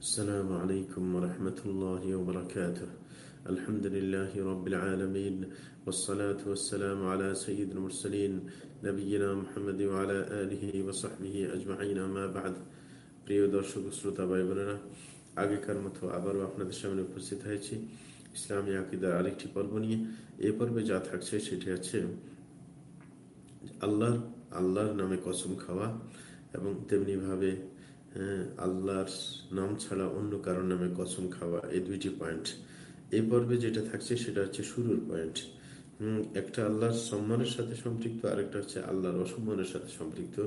السلام عليكم ورحمة الله وبركاته الحمد لله رب العالمين والصلاة والسلام على سيد المرسلين نبينا محمد وعلى آله وصحبه أجمعين ما بعد প্রিয় দর্শক শ্রোতা ভাই বোনেরা আগেকার মতো আবারও আপনাদের সামনে উপস্থিত হয়েছি ইসলামী আকিদার আরেকটি পর্ব নিয়ে এ পর্বে যা থাকছে সেটি হচ্ছে আল্লাহর আল্লাহর নামে কসম খাওয়া এবং তেমনিভাবে আল্লাহর নাম ছাড়া অন্য কারোর নামে কসম খাওয়া এই দুইটি পয়েন্ট এই পর্বে যেটা থাকছে সেটা হচ্ছে শুরুর পয়েন্ট একটা আল্লাহর সম্মানের সাথে সম্পৃক্ত, আরেকটা হচ্ছে আল্লাহর অসম্মানের সাথে সম্পৃক্ত।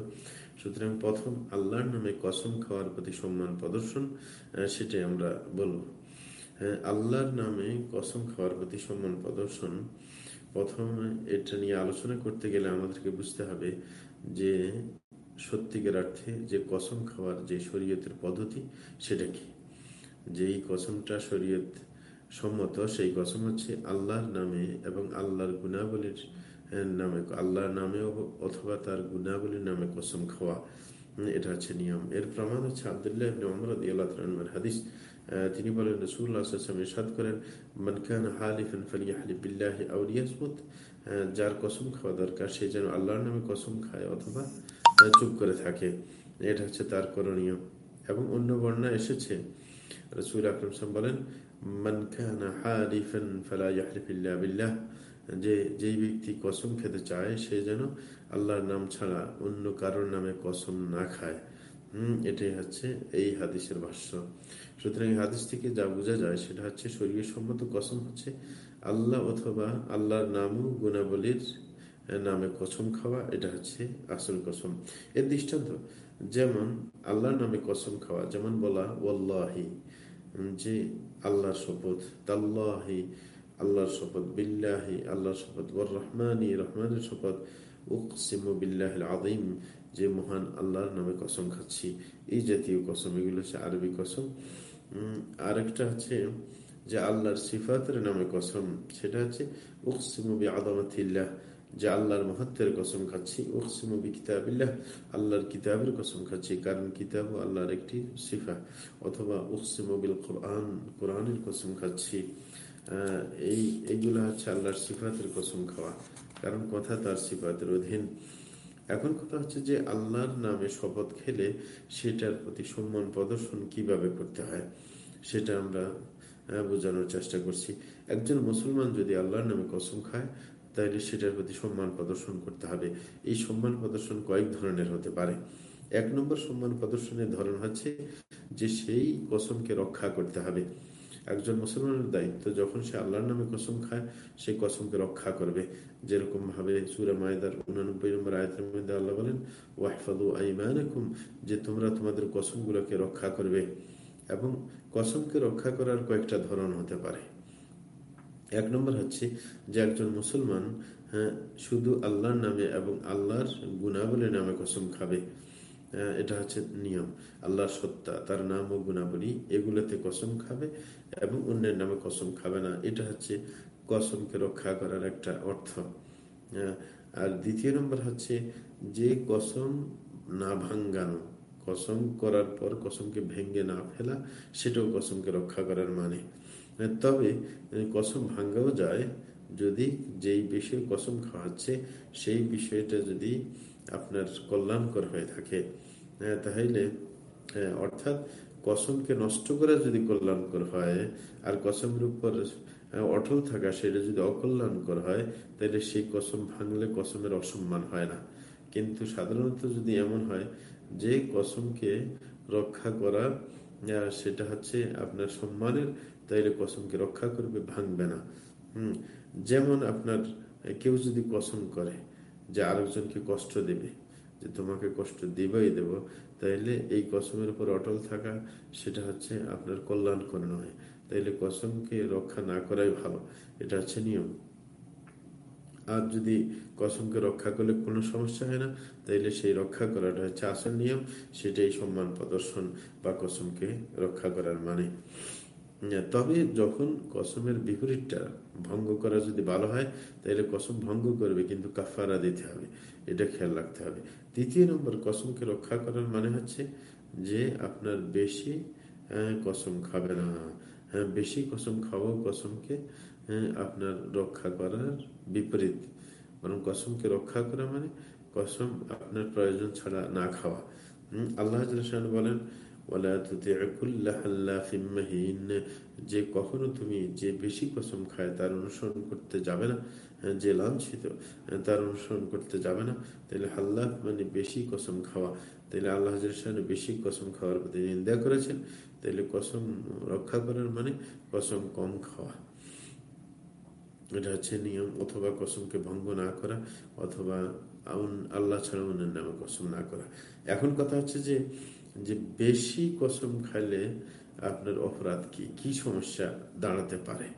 সুতরাং প্রথম আল্লাহর নামে কসম খাওয়ার প্রতি সম্মান প্রদর্শন সেটাই আমরা বলব। আল্লাহর নামে কসম খাওয়ার প্রতি সম্মান প্রদর্শন, প্রথম এটা নিয়ে আলোচনা করতে গেলে আমাদেরকে বুঝতে হবে যে সত্যিকার অর্থে যে কসম খাওয়ার যে শরীয়তের পদ্ধতি, সেটা কি? যেই কসমটা শরীয়ত সম্মত, সেই কসম হচ্ছে আল্লাহর নামে এবং আল্লাহর গুণাবলীর নামে, আল্লাহর নামে অথবা তার গুণাবলীর নামে কসম খাওয়া এটা হচ্ছে নিয়ম। এর প্রমাণ হচ্ছে আবদুল্লাহ হাদিস। তিনি বলেন রসুল্লাহ সাদ করেন মনকান হালিফেন ফলিয়াহলি বিল্লাহ আউলিয়াসমত যার কসম খাওয়া দরকার, সে যেন আল্লাহর নামে কসম খায় অথবা চুপ করে থাকে। এটা হচ্ছে তার করণীয়। এবং অন্য বর্ণা এসেছে। রসুল আকরম সাম বলেন যে, যেই ব্যক্তি কসম খেতে চায়, সে যেন আল্লাহর নাম ছাড়া অন্য কারোর নামে কসম না খায়। হম, এটাই হচ্ছে এই হাদিসের ভাষ্য। সুতরাং এই হাদিস থেকে যা বোঝা যায়, সেটা হচ্ছে শরীর সম্মত কসম হচ্ছে আল্লাহ অথবা আল্লাহর নামও গুণাবলীর নামে কসম খাওয়া, এটা হচ্ছে আসল কসম। এর দৃষ্টান্ত, যেমন আল্লাহর নামে কসম খাওয়া, যেমন বলা ওল্লাহি যে আল্লাহর শপথ, তাল্লাহি আল্লাহর শপথ, বিল্লাহি আল্লাহর শপথ ওর রহমানি রহমানের শপথ, উকসিম বিল্লাহ আদিম যে মহান আল্লাহর নামে কসম খাচ্ছি। এই জাতীয় কসম, এগুলো হচ্ছে আরবি কসম। আরেকটা হচ্ছে যে আল্লাহর সিফাতের নামে কসম, সেটা হচ্ছে উকসিমবি আদামতিল্লাহ যে আল্লাহর মহত্বের কসম খাচ্ছি। উকসিমবি কিতাবিল্লাহ আল্লাহর কিতাবের কসম খাচ্ছি। কারণ কিতাব আল্লাহর একটি সিফা। অথবা উকসিমবিল কোরআন, কোরআনের কসম খাচ্ছি। এই, এইগুলো হচ্ছে আল্লাহর সিফাতের কসম খাওয়া। কারণ কথা তার সিফাতের অধীন। এখন কথা হচ্ছে যে আল্লাহর নামে শপথ খেলে সেটার প্রতি সম্মান প্রদর্শন কীভাবে করতে হয়, সেটা আমরা বোঝানোর চেষ্টা করছি। একজন মুসলমান যদি আল্লাহর নামে কসম খায় তাহলে সেটার প্রতি সম্মান প্রদর্শন করতে হবে। এই সম্মান প্রদর্শন কয়েক ধরনের হতে পারে। এক নম্বর সম্মান প্রদর্শনের ধরন হচ্ছে যে সেই কসমকে রক্ষা করতে হবে। একজন মুসলমানের দায়িত্ব যখন সে আল্লাহর নামে কসম খায়, সেই কসমকে রক্ষা করবে। যেরকম ভাবে সুরা মায়দার উনানব্বই নম্বর আয়তের মধ্যে আল্লাহ বলেন ওয়াহফাদু আইমানকুম যে তোমরা তোমাদের কসমগুলোকে রক্ষা করবে। এবং কসমকে রক্ষা করার কয়েকটা ধরন হতে পারে। এক নম্বর হচ্ছে যে একজন মুসলমান হ্যাঁ শুধু আল্লাহর নামে এবং আল্লাহর গুণাবলীর নামে কসম খাবে এটা হচ্ছে নিয়ম। আল্লাহর সত্তা, তার নাম ও গুণাবলী এগুলোতে কসম খাবে এবং অন্যের নামে কসম খাবে না। এটা হচ্ছে কসমকে রক্ষা করার একটা অর্থ আর দ্বিতীয় নম্বর হচ্ছে যে কসম না ভাঙ্গানো, কসম করার পর কসমকে ভেঙ্গে না ফেলা, সেটাও কসমকে রক্ষা করার মানে। তবে কসম ভাঙ্গাও যায় যদি যেই বিষয়ে কসম খাওয়াচ্ছে, সেই বিষয়টা যদি আপনার কল্যাণকর হয়ে থাকে। তাহলে অর্থাৎ কসমকে নষ্ট করা যদি কল্যাণকর হয়, আর কসমের উপর অটল থাকা সেটা যদি অকল্যাণকর হয়, তাহলে সেই কসম ভাঙলে কসমের অসম্মান হয় না। কিন্তু সাধারণত যদি এমন হয়, যে কসমকে রক্ষা করা সেটা হচ্ছে আপনার সম্মানের, তাইলে কসমকে রক্ষা করবে, ভাঙবে না। হম, যেমন আপনার, কেউ যদি কসম করে যে আরেকজনকে কষ্ট দেবে, যে তোমাকে কষ্ট দেবই দেব, তাইলে এই কসমের উপর অটল থাকা সেটা হচ্ছে আপনার কল্যাণ করে নয়। তাইলে কসমকে রক্ষা না করাই ভালো। এটা হচ্ছে নিয়ম। আর যদি কসমকে রক্ষা করলে কোনো সমস্যা হয় না, তাইলে সেই রক্ষা করাটা হচ্ছে আসল নিয়ম। সেটাই সম্মান প্রদর্শন বা কসমকে রক্ষা করার মানে। তবে যখন কসমের বিপরীতটা ভঙ্গ করা যদি ভালো হয় তাহলে কসম ভঙ্গ করবে, কিন্তু কাফারা দিতে হবে। এটা খেয়াল রাখতে হবে। তৃতীয় নম্বর, কসমকে রক্ষা করার মানে হচ্ছে যে আপনার বেশি হ্যাঁ কসম খাবে না। হ্যাঁ বেশি কসম খাওয়াও কসমকে হ্যাঁ আপনার রক্ষা করার বিপরীত। বরং কসমকে রক্ষা করা মানে কসম আপনার প্রয়োজন ছাড়া না খাওয়া। আল্লাহ বলেন যে কখনো তুমি যে বেশি কসম খায় তার অনুসরণ করতে যাবে না। হ্যাঁ, যে লাঞ্ছিত হ্যাঁ, তার অনুসরণ করতে যাবে না। তাহলে হাল্লাহ মানে বেশি কসম খাওয়া। তাহলে আল্লাহ বেশি কসম খাওয়ার প্রতি নিন্দা করেছেন। তাহলে কসম রক্ষা করার মানে কসম কম খাওয়া। এটা হচ্ছে নিয়ম, অথবা কসমকে ভঙ্গ না করা, অথবা আল্লাহ ছাড়া অন্যের নামে কসম না করা। এখন কথা হচ্ছে যে যে বেশি কসম খাইলে আপনার অপরাধ কি? কি সমস্যা দাঁড়াতে পারে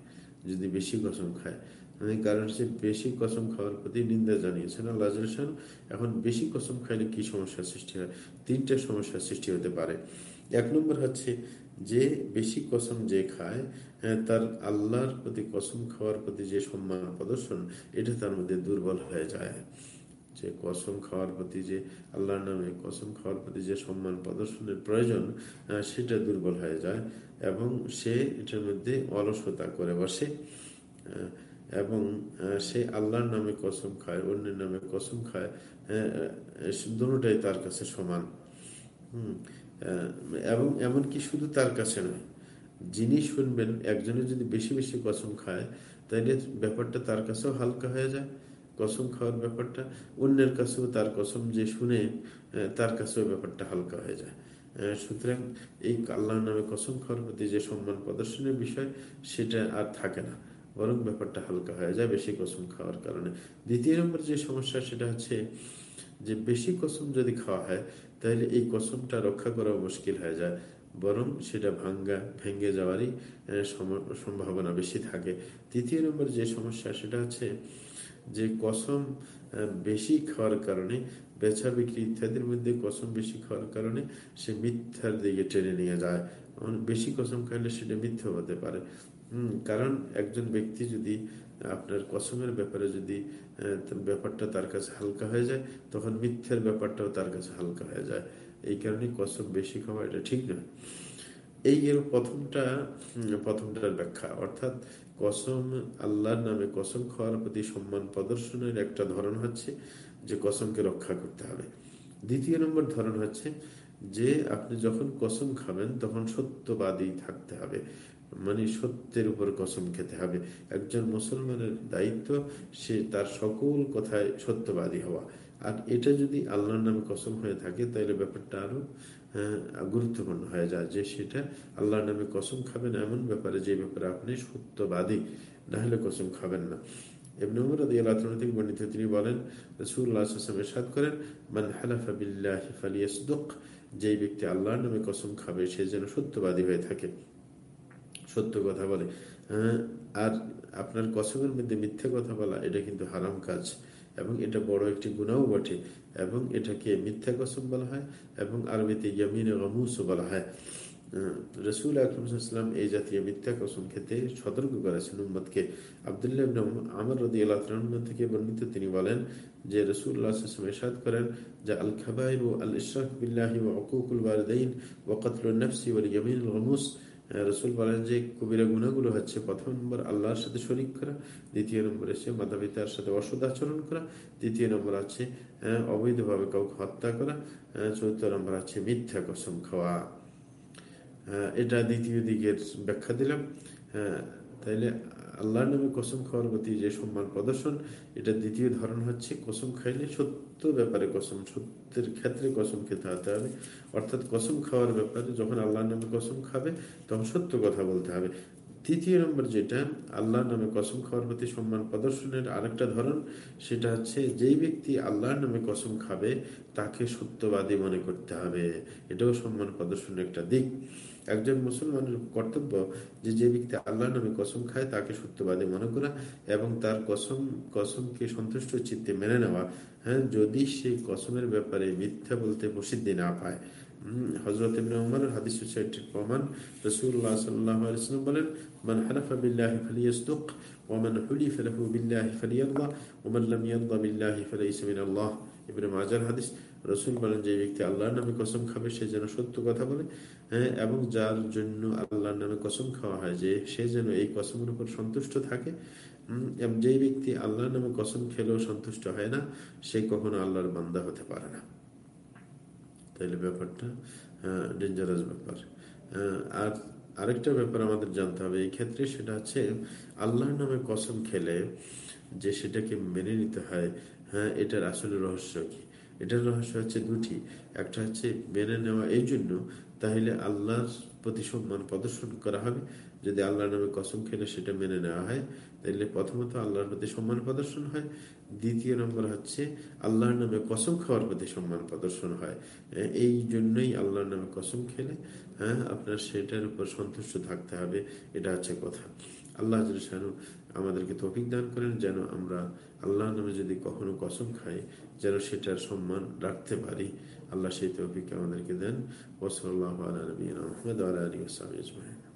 যদি বেশি কসম খায়? মানে কারণ সে বেশি কসম খাওয়ার প্রতি নিন্দা জানিয়েছেন আল্লাহ এখন বেশি কসম খাইলে কি সমস্যার সৃষ্টি হয়? তিনটা সমস্যার সৃষ্টি হতে পারে। এক নম্বর হচ্ছে যে বেশি কসম যে খায় হ্যাঁ, তার আল্লাহর প্রতি কসম খাওয়ার প্রতি যে সম্মান প্রদর্শন এটা তার মধ্যে দুর্বল হয়ে যায় যে কসম খাওয়ার প্রতি যে আল্লাহর নামে কসম খাওয়ার প্রতি যে সম্মান প্রদর্শনের প্রয়োজন সেটা দুর্বল হয়ে যায় এবং সে এটার মধ্যে অলসতা করে বসে এবং সে আল্লাহর নামে কসম খায় অন্যের নামে কসম খায় দুটাই তার কাছে সমান হম এবং এমনকি শুধু তার কাছে নয়, যিনি শুনবেন একজনে যদি বেশি বেশি কসম খায়, তাইলে ব্যাপারটা তার কাছেও হালকা হয়ে যায়, কসম খাওয়ার ব্যাপারটা। অন্যের কাছেও তার কসম যে শুনে তার কাছেও ব্যাপারটা হালকা হয়ে যায়। সুতরাং এই আল্লাহ নামে কসম খাওয়ার প্রতি যে সম্মান প্রদর্শনের বিষয়, সেটা আর থাকে না, বরং ব্যাপারটা হালকা হয়ে যায় বেশি কসম খাওয়ার কারণে। দ্বিতীয় নম্বর যে সমস্যা, সেটা হচ্ছে যে বেশি কসম যদি খাওয়া হয়, তাহলে এই কসমটা রক্ষা করা মুশকিল হয়ে যায়। বরং সেটা ভাঙ্গা, ভেঙে যাওয়ারই সম্ভাবনা বেশি থাকে। তৃতীয় নম্বর যে সমস্যা, সেটা হচ্ছে যে কসম বেশি খাওয়ার কারণে বেচা বিক্রি ইত্যাদির মধ্যে কসম বেশি খাওয়ার কারণে সে মিথ্যার দিকে টেনে নিয়ে যায়। বেশি কসম খাইলে সেটা মিথ্যা হতে পারে। কারণ একজন ব্যক্তি যদি আপনার কসমের ব্যাপারে যদি ব্যাপারটা তার কাছে হালকা হয়ে যায়, তখন মিথ্যের ব্যাপারটাও তার কাছে হালকা হয়ে যায়। এই কারণে কসম বেশি খাওয়া এটা ঠিক নয়। এই এর প্রথমটা প্রথমটার ব্যাখ্যা। অর্থাৎ কসম আল্লাহর নামে কসম খাওয়ার প্রতি সম্মান প্রদর্শনের একটা ধরন হচ্ছে যে কসমকে রক্ষা করতে হবে। দ্বিতীয় নম্বর ধরন হচ্ছে যে আপনি যখন কসম খাবেন, তখন সত্যবাদী থাকতে হবে। মানে সত্যের উপর কসম খেতে হবে। একজন মুসলমানের দায়িত্ব, সে তার সকল কথায় সত্যবাদী হওয়া। আর এটা যদি আল্লাহর নামে কসম হয়ে থাকে, তাহলে ব্যাপারটা আরও গুরুত্বপূর্ণ হয়ে যায় যে সেটা আল্লাহর নামে কসম খাবেন এমন ব্যাপারে যে ব্যাপারে আপনি সত্যবাদী না হলে কসম খাবেন না। তিনি বলেন আল্লাহর নামে কসম খাবে সে যেন সত্যবাদী হয়ে থাকে। সত্য কথা বলে। হ্যাঁ, আর আপনার কসমের মধ্যে মিথ্যে কথা বলা এটা কিন্তু হারাম কাজ। এবং এটা বড় একটি গুণাও বটে, এবং এটাকে মিথ্যা কসম বলা হয়, এবং আরবিতে ইয়ামিনে রমুসও বলা হয়। রসুল আকরমসাল্লাম এই জাতীয় মিথ্যা কসম খেতে সতর্ক করেছেন উম্মদকে আবদুল্লাহ আমর রদি আল্লাহ থেকে বর্ণিত তিনি বলেন যে রসুল্লাহ এরশাদ করেন যে আল খাবাইর ও আল ইশরাক বিল্লাহি ও অকুকুল ওয়ালদাইন ওয়াকাতুল নফসি ওয়াল ইয়ামিন রমুস রসুল বলেন যে কবিরা গুণাগুলো হচ্ছে প্রথম নম্বর আল্লাহর সাথে শরিক করা, দ্বিতীয় নম্বর এসে মাতা পিতার সাথে অসদ আচরণ করা, তৃতীয় নম্বর আছে অবৈধভাবে কাউকে হত্যা করা চতুর্থ নম্বর আছে মিথ্যা কসম খাওয়া। এটা দ্বিতীয় দিকের ব্যাখ্যা দিলাম। তাইলে আল্লাহর নামে কসম খাওয়ার প্রতি যে সম্মান প্রদর্শন, এটা দ্বিতীয় ধরন হচ্ছে কসম খাইলে সত্য ব্যাপারে কসম, সত্যের ক্ষেত্রে কসম খেতে হতে হবে। অর্থাৎ কসম খাওয়ার ব্যাপারে যখন আল্লাহর নামে কসম খাবে, তখন সত্য কথা বলতে হবে। তৃতীয় নম্বর যেটা, আল্লাহর নামে কসম খাওয়ার প্রতি সম্মান প্রদর্শনের আরেকটা ধরন, সেটা হচ্ছে যেই ব্যক্তি আল্লাহর নামে কসম খাবে, তাকে সত্যবাদী মনে করতে হবে। এটাও সম্মান প্রদর্শনের একটা দিক। একজন মুসলমানের কর্তব্য যে যে ব্যক্তি আল্লাহ নামে কসম খায় তাকে সত্যবাদী মনে করা এবং তার কসম, কসমকে সন্তুষ্ট চিত্তে মেনে নেওয়া। হ্যাঁ যদি সেই কসমের ব্যাপারে মিথ্যা বলতে প্রসিদ্ধি না পায়। মান ওমান মাজার হাদিস, রসুল বলেন, যে ব্যক্তি আল্লাহর নামে কসম খাবে সে যেন সত্য কথা বলে। হ্যাঁ এবং যার জন্য আল্লাহর নামে কসম খাওয়া হয় যে সে যেন এই কসমের উপর সন্তুষ্ট থাকে। যেই ব্যক্তি আল্লাহর নামে কসম খেলেও সন্তুষ্ট হয় না, সে কখনো আল্লাহর বান্দা হতে পারে না। তাইলে ব্যাপারটা ডেঞ্জারাস ব্যাপার। আর আরেকটা ব্যাপার আমাদের জানতে হবে এই ক্ষেত্রে সেটা হচ্ছে আল্লাহর নামে কসম খেলে যে সেটাকে মেনে নিতে হয় হ্যাঁ এটার আসলে রহস্য কি? এটার রহস্য হচ্ছে দুটি। একটা হচ্ছে মেনে নেওয়া এই জন্য তাহলে আল্লাহর প্রতি সম্মান প্রদর্শন করা হবে। যদি আল্লাহর নামে কসম খেলে সেটা মেনে নেওয়া হয়, তাহলে প্রথমত আল্লাহর প্রতি সম্মান প্রদর্শন হয়। দ্বিতীয় নম্বর হচ্ছে আল্লাহর নামে কসম খাওয়ার প্রতি সম্মান প্রদর্শন হয়, এই জন্যই আল্লাহর নামে কসম খেলে হ্যাঁ আপনার সেটার উপর সন্তুষ্ট থাকতে হবে। এটা হচ্ছে কথা। আল্লাহ যেন আমাদেরকে তফিক দান করেন, যেন আমরা আল্লাহ নামে যদি কখনো কসম খাই, যেন সেটার সম্মান রাখতে পারি। আল্লাহ সেই তৌফিক আমাদেরকে দেন। ওসল্লাহ আলী আহমেদ আলী ওসালাম